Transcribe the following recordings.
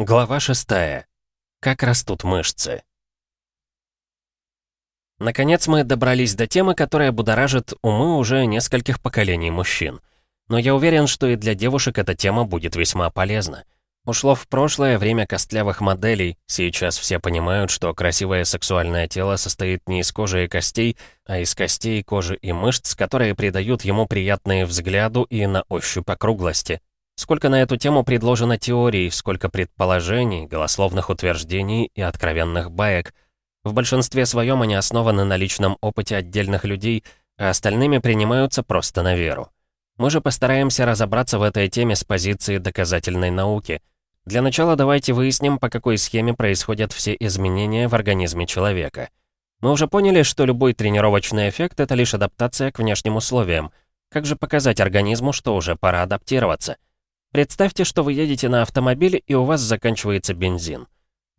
Глава 6. Как растут мышцы. Наконец мы добрались до темы, которая будоражит умы уже нескольких поколений мужчин. Но я уверен, что и для девушек эта тема будет весьма полезна. Ушло в прошлое время костлявых моделей, сейчас все понимают, что красивое сексуальное тело состоит не из кожи и костей, а из костей, кожи и мышц, которые придают ему приятные взгляду и на ощупь округлости. Сколько на эту тему предложено теорий, сколько предположений, голословных утверждений и откровенных баек. В большинстве своем они основаны на личном опыте отдельных людей, а остальными принимаются просто на веру. Мы же постараемся разобраться в этой теме с позиции доказательной науки. Для начала давайте выясним, по какой схеме происходят все изменения в организме человека. Мы уже поняли, что любой тренировочный эффект — это лишь адаптация к внешним условиям. Как же показать организму, что уже пора адаптироваться? Представьте, что вы едете на автомобиле, и у вас заканчивается бензин.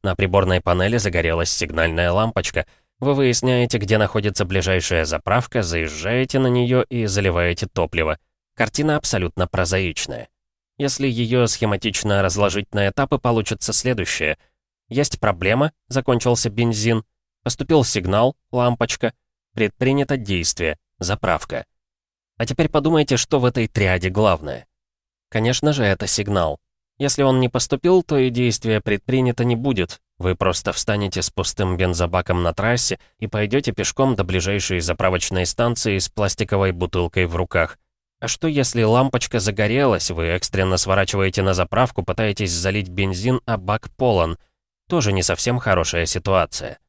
На приборной панели загорелась сигнальная лампочка. Вы выясняете, где находится ближайшая заправка, заезжаете на нее и заливаете топливо. Картина абсолютно прозаичная. Если ее схематично разложить на этапы, получится следующее. Есть проблема, закончился бензин, поступил сигнал, лампочка, предпринято действие, заправка. А теперь подумайте, что в этой триаде главное. Конечно же, это сигнал. Если он не поступил, то и действие предпринято не будет. Вы просто встанете с пустым бензобаком на трассе и пойдете пешком до ближайшей заправочной станции с пластиковой бутылкой в руках. А что если лампочка загорелась, вы экстренно сворачиваете на заправку, пытаетесь залить бензин, а бак полон? Тоже не совсем хорошая ситуация.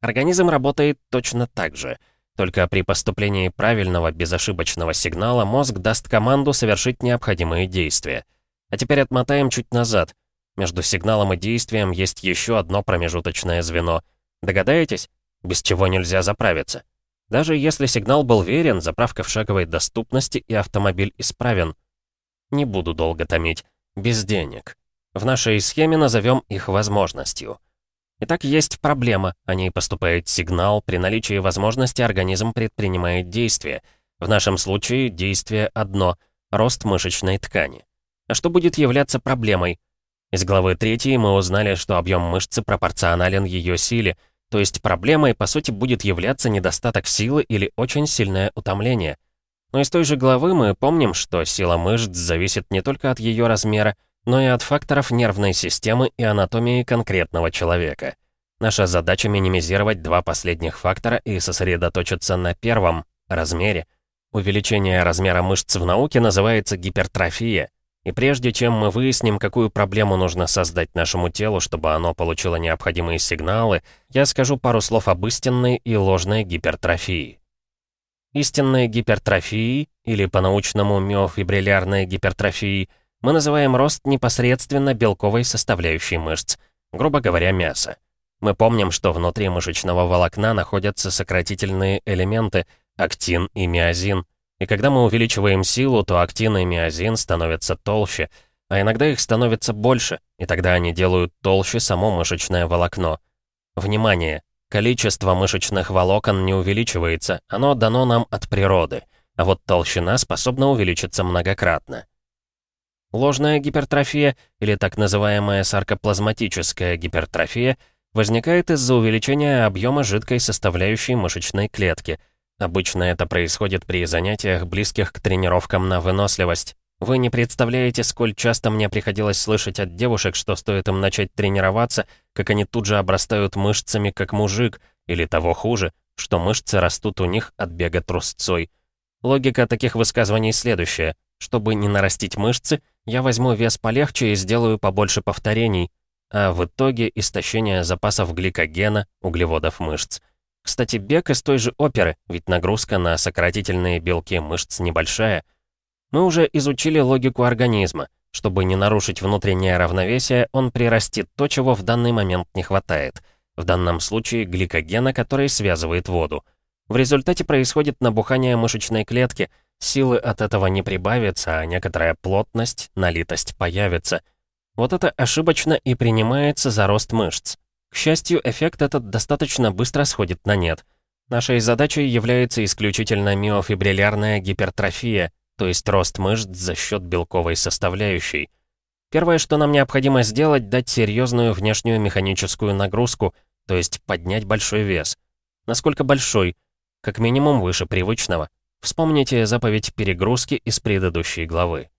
Организм работает точно так же — только при поступлении правильного, безошибочного сигнала мозг даст команду совершить необходимые действия. А теперь отмотаем чуть назад. Между сигналом и действием есть еще одно промежуточное звено. Догадаетесь? Без чего нельзя заправиться. Даже если сигнал был верен, заправка в шаговой доступности и автомобиль исправен. Не буду долго томить. Без денег. В нашей схеме назовем их возможностью. Итак, есть проблема, о ней поступает сигнал, при наличии возможности организм предпринимает действие. В нашем случае действие одно – рост мышечной ткани. А что будет являться проблемой? Из главы 3 мы узнали, что объем мышцы пропорционален ее силе, то есть проблемой, по сути, будет являться недостаток силы или очень сильное утомление. Но из той же главы мы помним, что сила мышц зависит не только от ее размера, но и от факторов нервной системы и анатомии конкретного человека. Наша задача минимизировать два последних фактора и сосредоточиться на первом – размере. Увеличение размера мышц в науке называется гипертрофия. И прежде чем мы выясним, какую проблему нужно создать нашему телу, чтобы оно получило необходимые сигналы, я скажу пару слов об истинной и ложной гипертрофии. Истинной гипертрофией, или по-научному миофибриллярной гипертрофией, мы называем рост непосредственно белковой составляющей мышц, грубо говоря, мяса. Мы помним, что внутри мышечного волокна находятся сократительные элементы актин и миозин. И когда мы увеличиваем силу, то актин и миозин становятся толще, а иногда их становится больше, и тогда они делают толще само мышечное волокно. Внимание! Количество мышечных волокон не увеличивается, оно дано нам от природы, а вот толщина способна увеличиться многократно. Ложная гипертрофия, или так называемая саркоплазматическая гипертрофия, возникает из-за увеличения объема жидкой составляющей мышечной клетки. Обычно это происходит при занятиях, близких к тренировкам на выносливость. Вы не представляете, сколь часто мне приходилось слышать от девушек, что стоит им начать тренироваться, как они тут же обрастают мышцами, как мужик, или того хуже, что мышцы растут у них от бега трусцой. Логика таких высказываний следующая. Чтобы не нарастить мышцы, я возьму вес полегче и сделаю побольше повторений, а в итоге истощение запасов гликогена, углеводов мышц. Кстати, бег из той же оперы, ведь нагрузка на сократительные белки мышц небольшая. Мы уже изучили логику организма. Чтобы не нарушить внутреннее равновесие, он прирастит то, чего в данный момент не хватает. В данном случае гликогена, который связывает воду. В результате происходит набухание мышечной клетки – Силы от этого не прибавится, а некоторая плотность, налитость появится. Вот это ошибочно и принимается за рост мышц. К счастью, эффект этот достаточно быстро сходит на нет. Нашей задачей является исключительно миофибриллярная гипертрофия, то есть рост мышц за счет белковой составляющей. Первое, что нам необходимо сделать, дать серьезную внешнюю механическую нагрузку, то есть поднять большой вес. Насколько большой? Как минимум выше привычного. Вспомните заповедь перегрузки из предыдущей главы.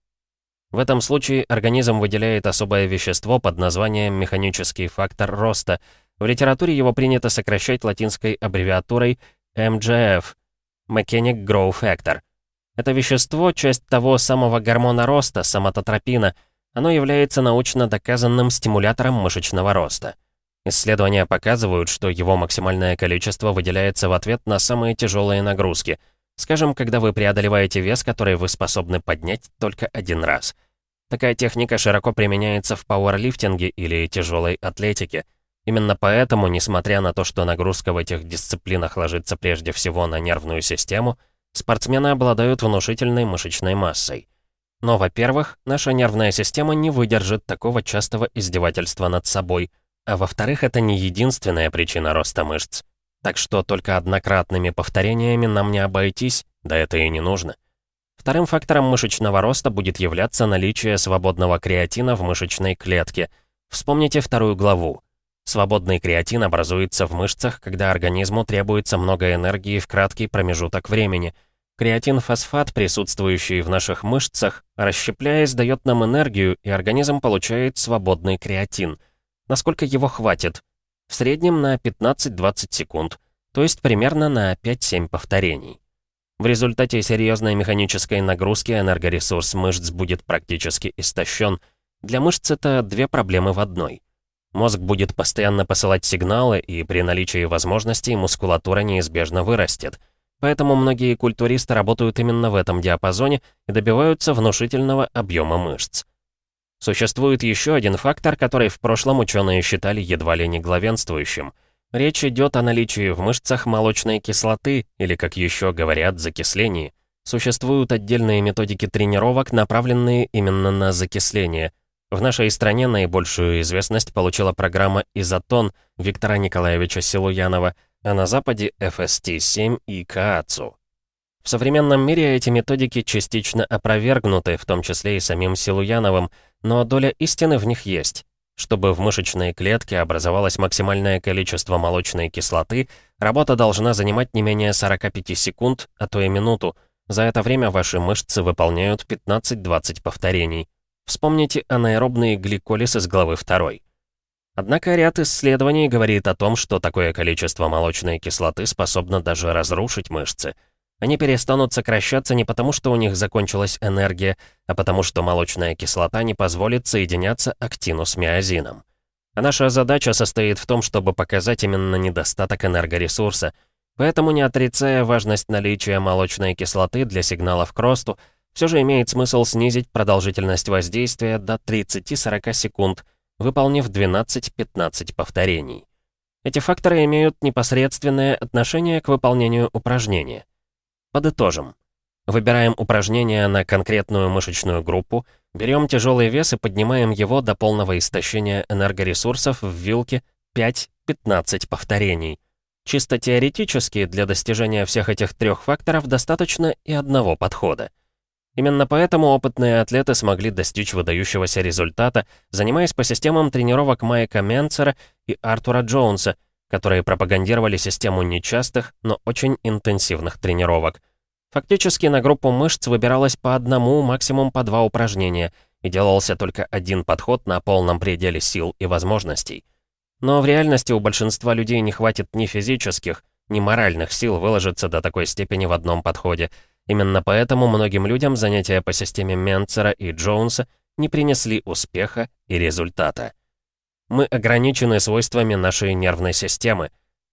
В этом случае организм выделяет особое вещество под названием механический фактор роста. В литературе его принято сокращать латинской аббревиатурой MGF – Mechanic Growth Factor. Это вещество – часть того самого гормона роста, соматотропина – оно является научно доказанным стимулятором мышечного роста. Исследования показывают, что его максимальное количество выделяется в ответ на самые тяжелые нагрузки. Скажем, когда вы преодолеваете вес, который вы способны поднять только один раз. Такая техника широко применяется в пауэрлифтинге или тяжелой атлетике. Именно поэтому, несмотря на то, что нагрузка в этих дисциплинах ложится прежде всего на нервную систему, спортсмены обладают внушительной мышечной массой. Но, во-первых, наша нервная система не выдержит такого частого издевательства над собой, а во-вторых, это не единственная причина роста мышц. Так что только однократными повторениями нам не обойтись, да это и не нужно. Вторым фактором мышечного роста будет являться наличие свободного креатина в мышечной клетке. Вспомните вторую главу. Свободный креатин образуется в мышцах, когда организму требуется много энергии в краткий промежуток времени – Креатин-фосфат, присутствующий в наших мышцах, расщепляясь, дает нам энергию, и организм получает свободный креатин. Насколько его хватит? В среднем на 15-20 секунд, то есть примерно на 5-7 повторений. В результате серьезной механической нагрузки энергоресурс мышц будет практически истощен. Для мышц это две проблемы в одной. Мозг будет постоянно посылать сигналы, и при наличии возможностей мускулатура неизбежно вырастет – Поэтому многие культуристы работают именно в этом диапазоне и добиваются внушительного объема мышц. Существует еще один фактор, который в прошлом ученые считали едва ли не главенствующим. Речь идет о наличии в мышцах молочной кислоты, или, как еще говорят, закислении. Существуют отдельные методики тренировок, направленные именно на закисление. В нашей стране наибольшую известность получила программа «Изотон» Виктора Николаевича Силуянова – а на Западе FST-7 и Каацу. В современном мире эти методики частично опровергнуты, в том числе и самим Силуяновым, но доля истины в них есть. Чтобы в мышечной клетке образовалось максимальное количество молочной кислоты, работа должна занимать не менее 45 секунд, а то и минуту. За это время ваши мышцы выполняют 15-20 повторений. Вспомните анаэробный гликолиз из главы 2. Однако ряд исследований говорит о том, что такое количество молочной кислоты способно даже разрушить мышцы. Они перестанут сокращаться не потому, что у них закончилась энергия, а потому что молочная кислота не позволит соединяться актину с миозином. А наша задача состоит в том, чтобы показать именно недостаток энергоресурса. Поэтому, не отрицая важность наличия молочной кислоты для сигналов к росту, все же имеет смысл снизить продолжительность воздействия до 30-40 секунд – выполнив 12-15 повторений. Эти факторы имеют непосредственное отношение к выполнению упражнения. Подытожим. Выбираем упражнение на конкретную мышечную группу, берем тяжелый вес и поднимаем его до полного истощения энергоресурсов в вилке 5-15 повторений. Чисто теоретически для достижения всех этих трех факторов достаточно и одного подхода. Именно поэтому опытные атлеты смогли достичь выдающегося результата, занимаясь по системам тренировок Майка Менцера и Артура Джонса, которые пропагандировали систему нечастых, но очень интенсивных тренировок. Фактически на группу мышц выбиралось по одному, максимум по два упражнения, и делался только один подход на полном пределе сил и возможностей. Но в реальности у большинства людей не хватит ни физических, ни моральных сил выложиться до такой степени в одном подходе — Именно поэтому многим людям занятия по системе Менцера и Джонса не принесли успеха и результата. Мы ограничены свойствами нашей нервной системы.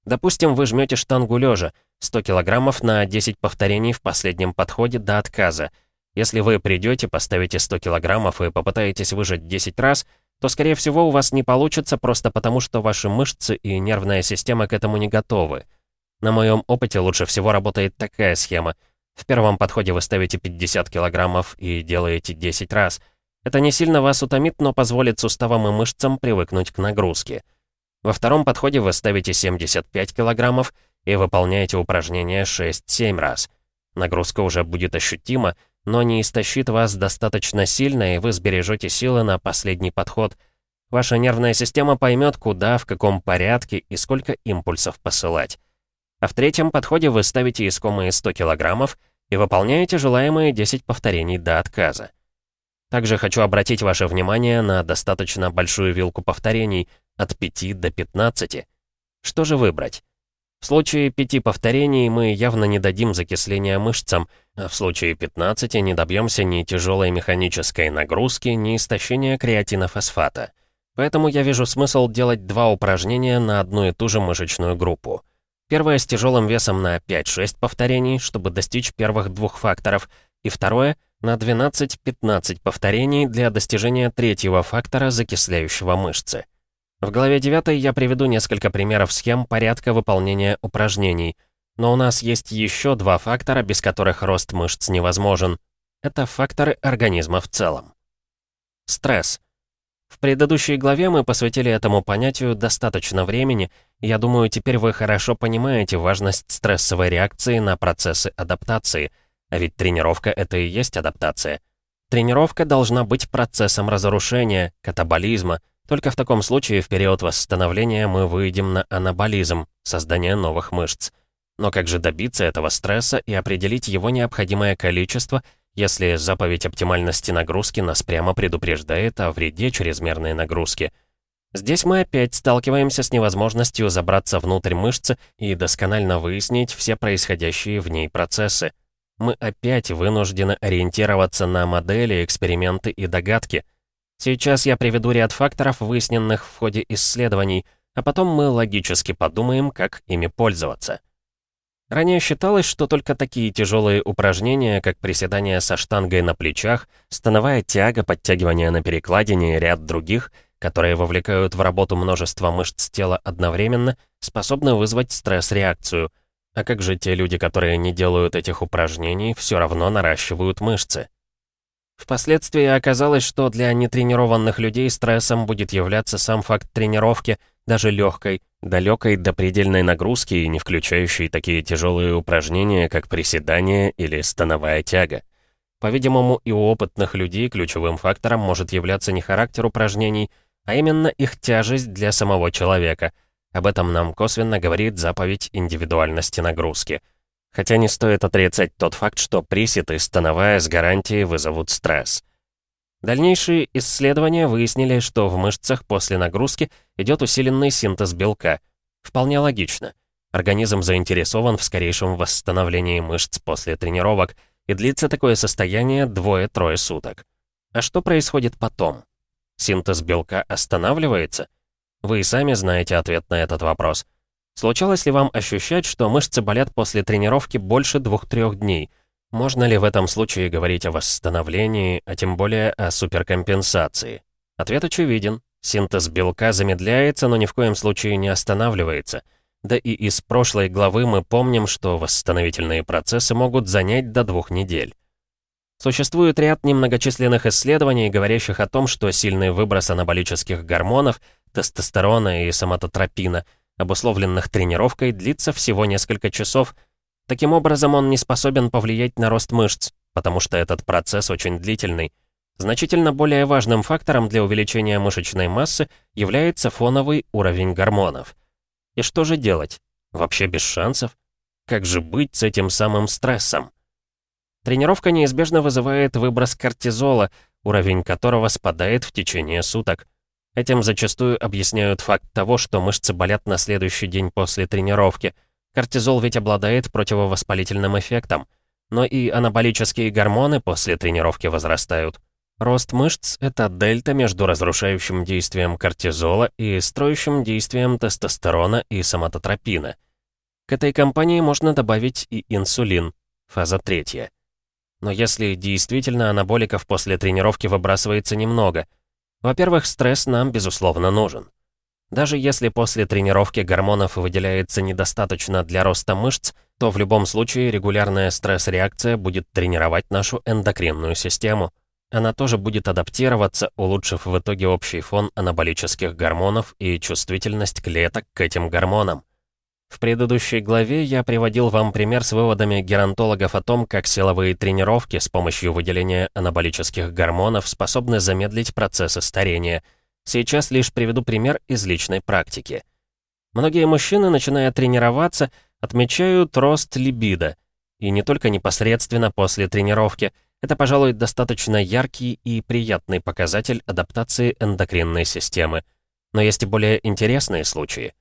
Допустим, вы жмете штангу лежа, 100 килограммов на 10 повторений в последнем подходе до отказа. Если вы придете, поставите 100 килограммов и попытаетесь выжать 10 раз, то, скорее всего, у вас не получится просто потому, что ваши мышцы и нервная система к этому не готовы. На моем опыте лучше всего работает такая схема — в первом подходе вы ставите 50 килограммов и делаете 10 раз. Это не сильно вас утомит, но позволит суставам и мышцам привыкнуть к нагрузке. Во втором подходе вы ставите 75 килограммов и выполняете упражнение 6-7 раз. Нагрузка уже будет ощутима, но не истощит вас достаточно сильно, и вы сбережете силы на последний подход. Ваша нервная система поймет, куда, в каком порядке и сколько импульсов посылать. А в третьем подходе вы ставите искомые 100 килограммов и выполняете желаемые 10 повторений до отказа. Также хочу обратить ваше внимание на достаточно большую вилку повторений от 5 до 15. Что же выбрать? В случае 5 повторений мы явно не дадим закисления мышцам, а в случае 15 не добьемся ни тяжелой механической нагрузки, ни истощения креатинофосфата. Поэтому я вижу смысл делать два упражнения на одну и ту же мышечную группу. Первое с тяжелым весом на 5-6 повторений, чтобы достичь первых двух факторов, и второе на 12-15 повторений для достижения третьего фактора, закисляющего мышцы. В главе 9 я приведу несколько примеров схем порядка выполнения упражнений, но у нас есть еще два фактора, без которых рост мышц невозможен. Это факторы организма в целом. Стресс. В предыдущей главе мы посвятили этому понятию достаточно времени, и я думаю, теперь вы хорошо понимаете важность стрессовой реакции на процессы адаптации, а ведь тренировка — это и есть адаптация. Тренировка должна быть процессом разрушения, катаболизма, только в таком случае в период восстановления мы выйдем на анаболизм, создание новых мышц. Но как же добиться этого стресса и определить его необходимое количество, если заповедь оптимальности нагрузки нас прямо предупреждает о вреде чрезмерной нагрузки? Здесь мы опять сталкиваемся с невозможностью забраться внутрь мышцы и досконально выяснить все происходящие в ней процессы. Мы опять вынуждены ориентироваться на модели, эксперименты и догадки. Сейчас я приведу ряд факторов, выясненных в ходе исследований, а потом мы логически подумаем, как ими пользоваться. Ранее считалось, что только такие тяжелые упражнения, как приседания со штангой на плечах, становая тяга, подтягивание на перекладине и ряд других, которые вовлекают в работу множество мышц тела одновременно, способны вызвать стресс-реакцию. А как же те люди, которые не делают этих упражнений, все равно наращивают мышцы? Впоследствии оказалось, что для нетренированных людей стрессом будет являться сам факт тренировки, даже легкой, далекой до предельной нагрузки и не включающей такие тяжелые упражнения, как приседание или становая тяга. По-видимому, и у опытных людей ключевым фактором может являться не характер упражнений, а именно их тяжесть для самого человека. Об этом нам косвенно говорит заповедь индивидуальности нагрузки — Хотя не стоит отрицать тот факт, что присед становая с гарантией вызовут стресс. Дальнейшие исследования выяснили, что в мышцах после нагрузки идет усиленный синтез белка. Вполне логично. Организм заинтересован в скорейшем восстановлении мышц после тренировок, и длится такое состояние двое-трое суток. А что происходит потом? Синтез белка останавливается? Вы и сами знаете ответ на этот вопрос. Случалось ли вам ощущать, что мышцы болят после тренировки больше двух-трех дней? Можно ли в этом случае говорить о восстановлении, а тем более о суперкомпенсации? Ответ очевиден. Синтез белка замедляется, но ни в коем случае не останавливается. Да и из прошлой главы мы помним, что восстановительные процессы могут занять до двух недель. Существует ряд немногочисленных исследований, говорящих о том, что сильный выброс анаболических гормонов, тестостерона и соматотропина – обусловленных тренировкой, длится всего несколько часов. Таким образом, он не способен повлиять на рост мышц, потому что этот процесс очень длительный. Значительно более важным фактором для увеличения мышечной массы является фоновый уровень гормонов. И что же делать? Вообще без шансов? Как же быть с этим самым стрессом? Тренировка неизбежно вызывает выброс кортизола, уровень которого спадает в течение суток. Этим зачастую объясняют факт того, что мышцы болят на следующий день после тренировки. Кортизол ведь обладает противовоспалительным эффектом. Но и анаболические гормоны после тренировки возрастают. Рост мышц — это дельта между разрушающим действием кортизола и строящим действием тестостерона и соматотропина. К этой компании можно добавить и инсулин, фаза третья. Но если действительно анаболиков после тренировки выбрасывается немного — во-первых, стресс нам, безусловно, нужен. Даже если после тренировки гормонов выделяется недостаточно для роста мышц, то в любом случае регулярная стресс-реакция будет тренировать нашу эндокринную систему. Она тоже будет адаптироваться, улучшив в итоге общий фон анаболических гормонов и чувствительность клеток к этим гормонам. В предыдущей главе я приводил вам пример с выводами геронтологов о том, как силовые тренировки с помощью выделения анаболических гормонов способны замедлить процессы старения. Сейчас лишь приведу пример из личной практики. Многие мужчины, начиная тренироваться, отмечают рост либидо. И не только непосредственно после тренировки. Это, пожалуй, достаточно яркий и приятный показатель адаптации эндокринной системы. Но есть и более интересные случаи.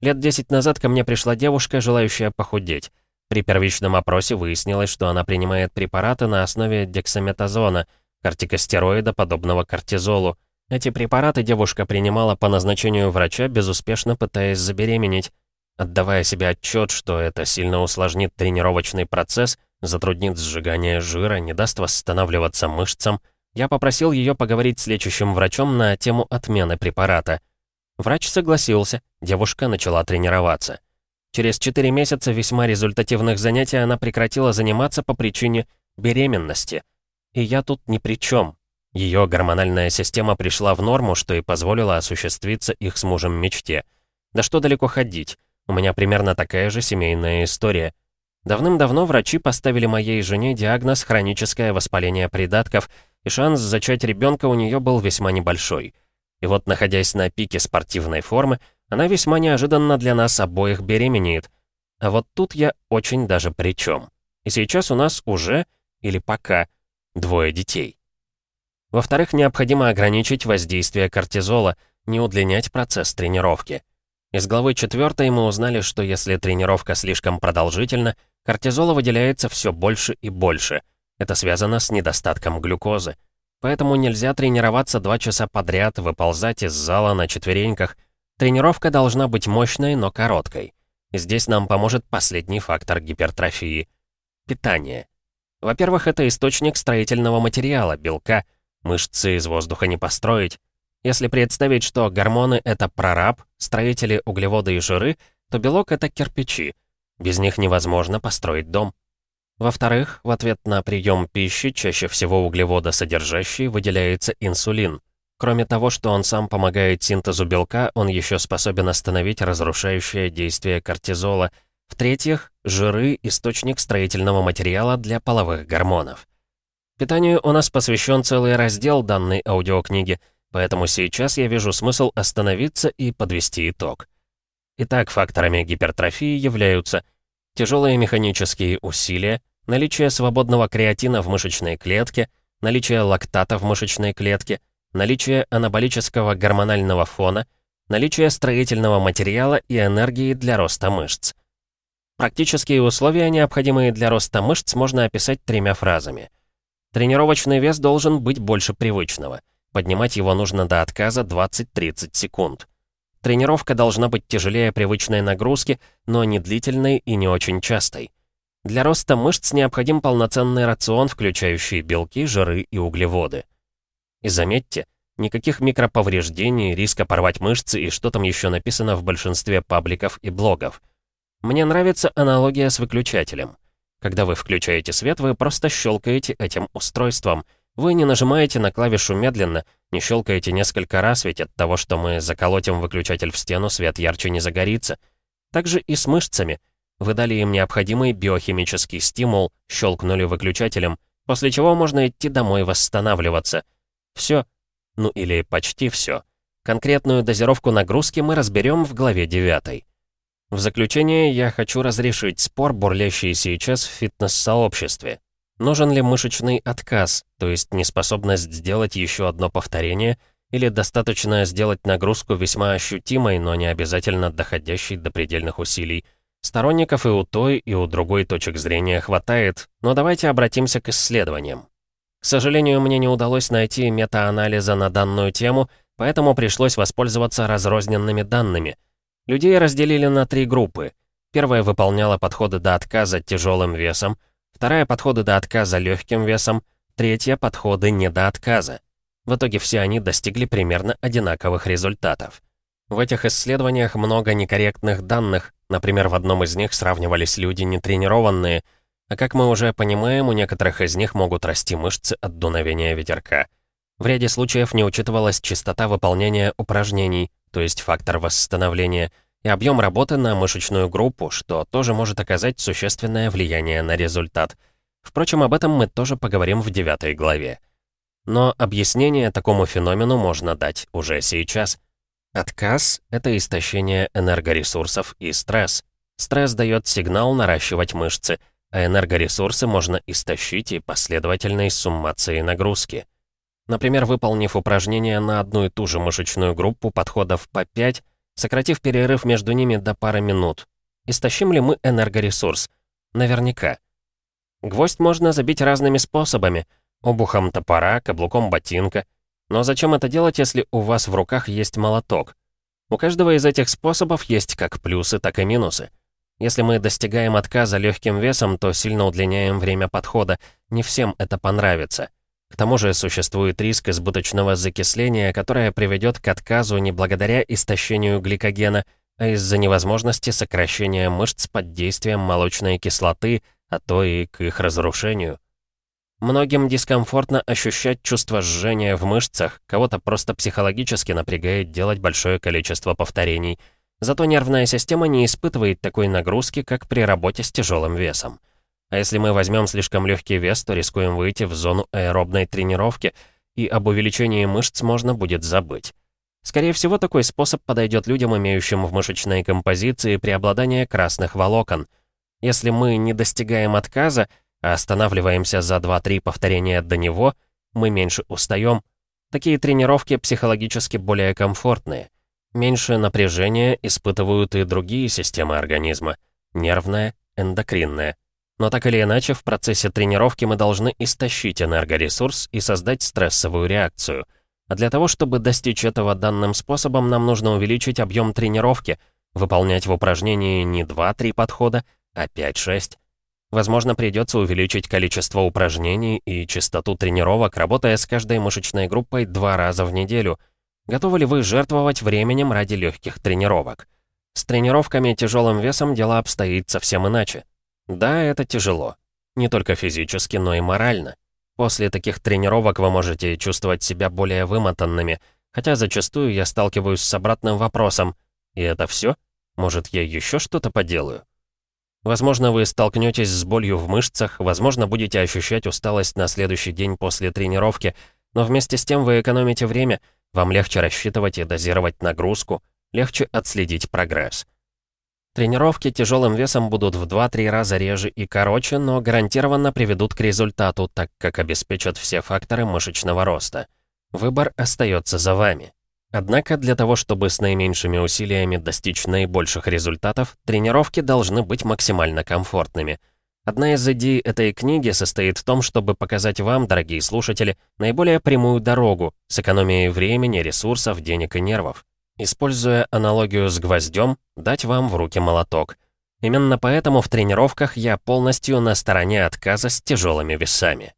Лет 10 назад ко мне пришла девушка, желающая похудеть. При первичном опросе выяснилось, что она принимает препараты на основе дексаметазона, кортикостероида, подобного кортизолу. Эти препараты девушка принимала по назначению врача, безуспешно пытаясь забеременеть. Отдавая себе отчет, что это сильно усложнит тренировочный процесс, затруднит сжигание жира, не даст восстанавливаться мышцам, я попросил ее поговорить с лечащим врачом на тему отмены препарата. Врач согласился, девушка начала тренироваться. Через 4 месяца весьма результативных занятий она прекратила заниматься по причине беременности. И я тут ни при чем. Ее гормональная система пришла в норму, что и позволило осуществиться их с мужем мечте. Да что далеко ходить, у меня примерно такая же семейная история. Давным-давно врачи поставили моей жене диагноз хроническое воспаление придатков, и шанс зачать ребенка у нее был весьма небольшой. И вот, находясь на пике спортивной формы, она весьма неожиданно для нас обоих беременеет. А вот тут я очень даже при чем. И сейчас у нас уже, или пока, двое детей. Во-вторых, необходимо ограничить воздействие кортизола, не удлинять процесс тренировки. Из главы 4 мы узнали, что если тренировка слишком продолжительна, кортизола выделяется все больше и больше. Это связано с недостатком глюкозы. Поэтому нельзя тренироваться два часа подряд, выползать из зала на четвереньках. Тренировка должна быть мощной, но короткой. Здесь нам поможет последний фактор гипертрофии — питание. Во-первых, это источник строительного материала, белка. Мышцы из воздуха не построить. Если представить, что гормоны — это прораб, строители углеводы и жиры, то белок — это кирпичи. Без них невозможно построить дом. Во-вторых, в ответ на прием пищи, чаще всего углевода содержащий, выделяется инсулин. Кроме того, что он сам помогает синтезу белка, он еще способен остановить разрушающее действие кортизола. В-третьих, жиры – источник строительного материала для половых гормонов. Питанию у нас посвящен целый раздел данной аудиокниги, поэтому сейчас я вижу смысл остановиться и подвести итог. Итак, факторами гипертрофии являются тяжелые механические усилия, наличие свободного креатина в мышечной клетке, наличие лактата в мышечной клетке, наличие анаболического гормонального фона, наличие строительного материала и энергии для роста мышц. Практические условия, необходимые для роста мышц, можно описать тремя фразами. Тренировочный вес должен быть больше привычного. Поднимать его нужно до отказа 20-30 секунд. Тренировка должна быть тяжелее привычной нагрузки, но не длительной и не очень частой. Для роста мышц необходим полноценный рацион, включающий белки, жиры и углеводы. И заметьте, никаких микроповреждений, риска порвать мышцы и что там еще написано в большинстве пабликов и блогов. Мне нравится аналогия с выключателем. Когда вы включаете свет, вы просто щелкаете этим устройством. Вы не нажимаете на клавишу медленно, не щелкаете несколько раз, ведь от того, что мы заколотим выключатель в стену, свет ярче не загорится. Также и с мышцами — вы дали им необходимый биохимический стимул, щелкнули выключателем, после чего можно идти домой восстанавливаться. Все. Ну или почти все. Конкретную дозировку нагрузки мы разберем в главе 9. В заключение я хочу разрешить спор, бурлящий сейчас в фитнес-сообществе. Нужен ли мышечный отказ, то есть неспособность сделать еще одно повторение, или достаточно сделать нагрузку весьма ощутимой, но не обязательно доходящей до предельных усилий, Сторонников и у той, и у другой точек зрения хватает, но давайте обратимся к исследованиям. К сожалению, мне не удалось найти метаанализа на данную тему, поэтому пришлось воспользоваться разрозненными данными. Людей разделили на три группы. Первая выполняла подходы до отказа тяжелым весом, вторая — подходы до отказа легким весом, третья — подходы не до отказа. В итоге все они достигли примерно одинаковых результатов. В этих исследованиях много некорректных данных, например, в одном из них сравнивались люди нетренированные, а как мы уже понимаем, у некоторых из них могут расти мышцы от дуновения ветерка. В ряде случаев не учитывалась частота выполнения упражнений, то есть фактор восстановления, и объем работы на мышечную группу, что тоже может оказать существенное влияние на результат. Впрочем, об этом мы тоже поговорим в девятой главе. Но объяснение такому феномену можно дать уже сейчас. Отказ — это истощение энергоресурсов и стресс. Стресс дает сигнал наращивать мышцы, а энергоресурсы можно истощить и последовательной суммацией нагрузки. Например, выполнив упражнение на одну и ту же мышечную группу подходов по 5, сократив перерыв между ними до пары минут. Истощим ли мы энергоресурс? Наверняка. Гвоздь можно забить разными способами. Обухом топора, каблуком ботинка. Но зачем это делать, если у вас в руках есть молоток? У каждого из этих способов есть как плюсы, так и минусы. Если мы достигаем отказа легким весом, то сильно удлиняем время подхода. Не всем это понравится. К тому же существует риск избыточного закисления, которое приведет к отказу не благодаря истощению гликогена, а из-за невозможности сокращения мышц под действием молочной кислоты, а то и к их разрушению. Многим дискомфортно ощущать чувство жжения в мышцах, кого-то просто психологически напрягает делать большое количество повторений. Зато нервная система не испытывает такой нагрузки, как при работе с тяжелым весом. А если мы возьмем слишком легкий вес, то рискуем выйти в зону аэробной тренировки, и об увеличении мышц можно будет забыть. Скорее всего, такой способ подойдет людям, имеющим в мышечной композиции преобладание красных волокон. Если мы не достигаем отказа, останавливаемся за 2-3 повторения до него, мы меньше устаем. Такие тренировки психологически более комфортные. Меньше напряжения испытывают и другие системы организма. Нервная, эндокринная. Но так или иначе, в процессе тренировки мы должны истощить энергоресурс и создать стрессовую реакцию. А для того, чтобы достичь этого данным способом, нам нужно увеличить объем тренировки, выполнять в упражнении не 2-3 подхода, а 5-6. Возможно, придется увеличить количество упражнений и частоту тренировок, работая с каждой мышечной группой два раза в неделю. Готовы ли вы жертвовать временем ради легких тренировок? С тренировками тяжелым весом дело обстоит совсем иначе. Да, это тяжело. Не только физически, но и морально. После таких тренировок вы можете чувствовать себя более вымотанными, хотя зачастую я сталкиваюсь с обратным вопросом. И это все? Может, я еще что-то поделаю? Возможно, вы столкнетесь с болью в мышцах, возможно, будете ощущать усталость на следующий день после тренировки, но вместе с тем вы экономите время, вам легче рассчитывать и дозировать нагрузку, легче отследить прогресс. Тренировки тяжелым весом будут в 2-3 раза реже и короче, но гарантированно приведут к результату, так как обеспечат все факторы мышечного роста. Выбор остается за вами. Однако для того, чтобы с наименьшими усилиями достичь наибольших результатов, тренировки должны быть максимально комфортными. Одна из идей этой книги состоит в том, чтобы показать вам, дорогие слушатели, наиболее прямую дорогу с экономией времени, ресурсов, денег и нервов. Используя аналогию с гвоздем, дать вам в руки молоток. Именно поэтому в тренировках я полностью на стороне отказа с тяжелыми весами.